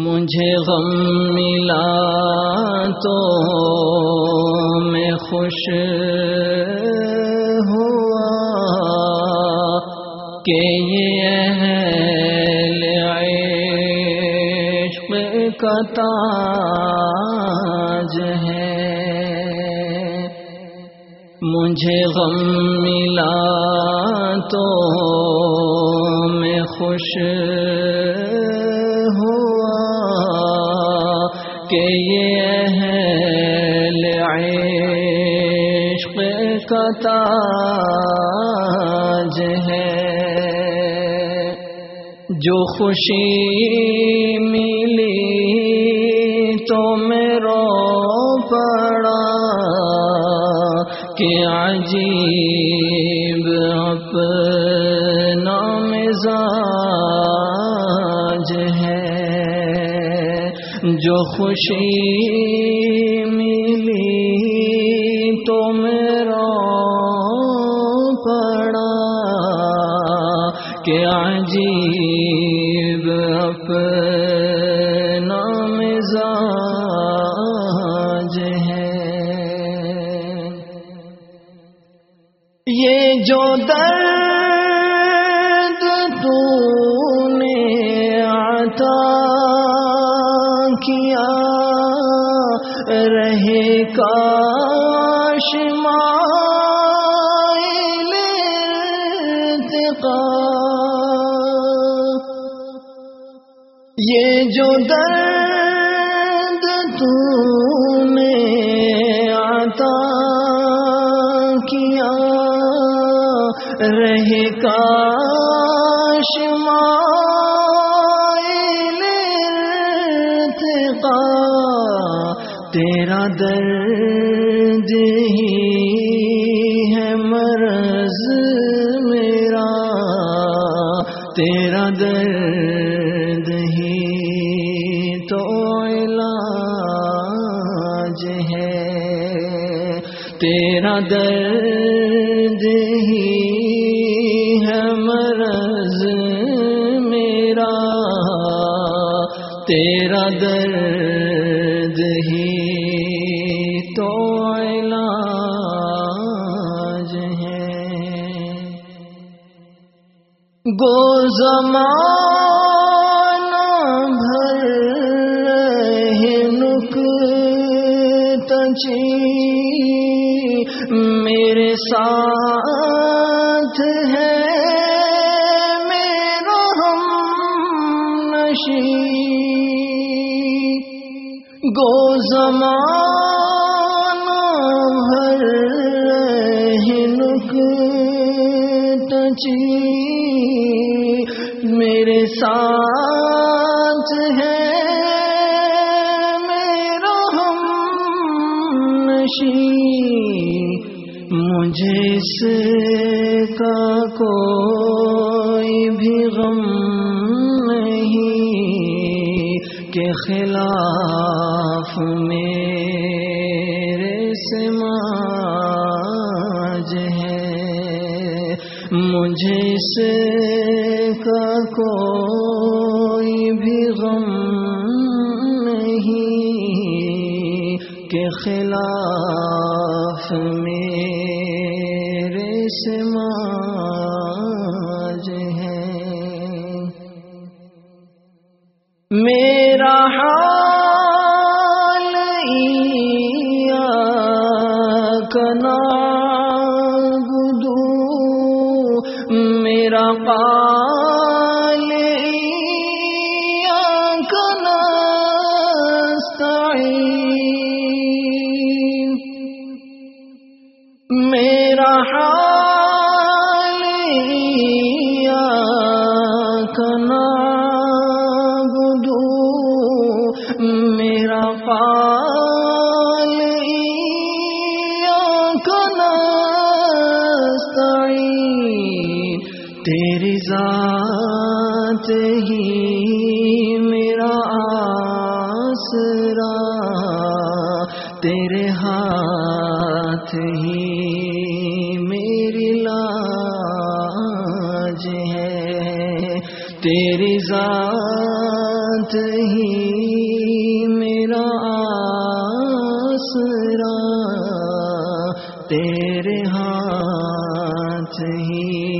مجھے غم ملا تو میں خوش ہوا کہ یہ اہل عشق کا تاج ہے۔ مجھے غم ملا تو میں خوش کہ یہ اہل عشق کا تاج ہے۔ جو خوشی ملی تو میں رو پڑا کہ عجیب اپنا مزاج ہے۔ جو خوشی ملی تو میرا پڑا کہ عجیب اپنا مزاج ہے۔ یہ جو درد تو کاش مائل یہ جو درد تو نے عطا کیا رہے کاش مائل ارتقا تیرا درد ہی ہے مرض میرا، تیرا درد ہی تو علاج ہے۔ تیرا درد ہی ہے مرض میرا، تیرا درد گو زمانہ بھر رہے میرے ساتھ ہے میرا ہم نشی گو زمانہ ساتھ ہے میرا ہم نشی مجھے اس کا کوئی بھی غم نہیں کے خلاف میرے سماج ہے، مجھے اس کا کوئی خلاف میرے سماج ہے۔ میرا حال کنا گدو میرا پال تیری ذات ہی میرا آسرا، تیرے ہاتھ ہی میری لاج ہے۔ تیری ذات ہی میرا آسرا، تیرے ہاتھ ہی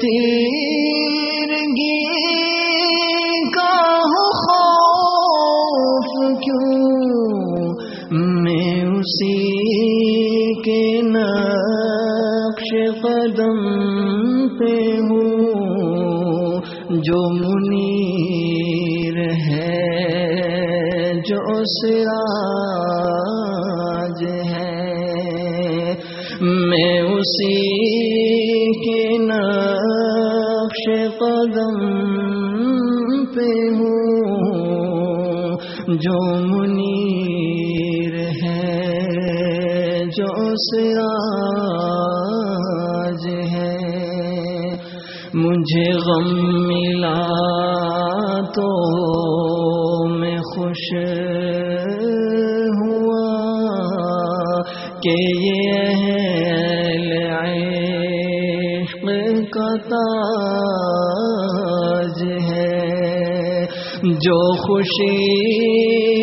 تیرگی کا خوف کیوں؟ میں اسی کے نقش قدم پہ ہوں۔ جو منیر ہے، جو سراج ہے۔ میں اسی کے نقش قدم پہ ہوں۔ جو منیر ہے، جو سراج ہے۔ مجھے غم ملا تو میں خوش ہوا کہ یہ عشق کا تاج ہے جو خوشی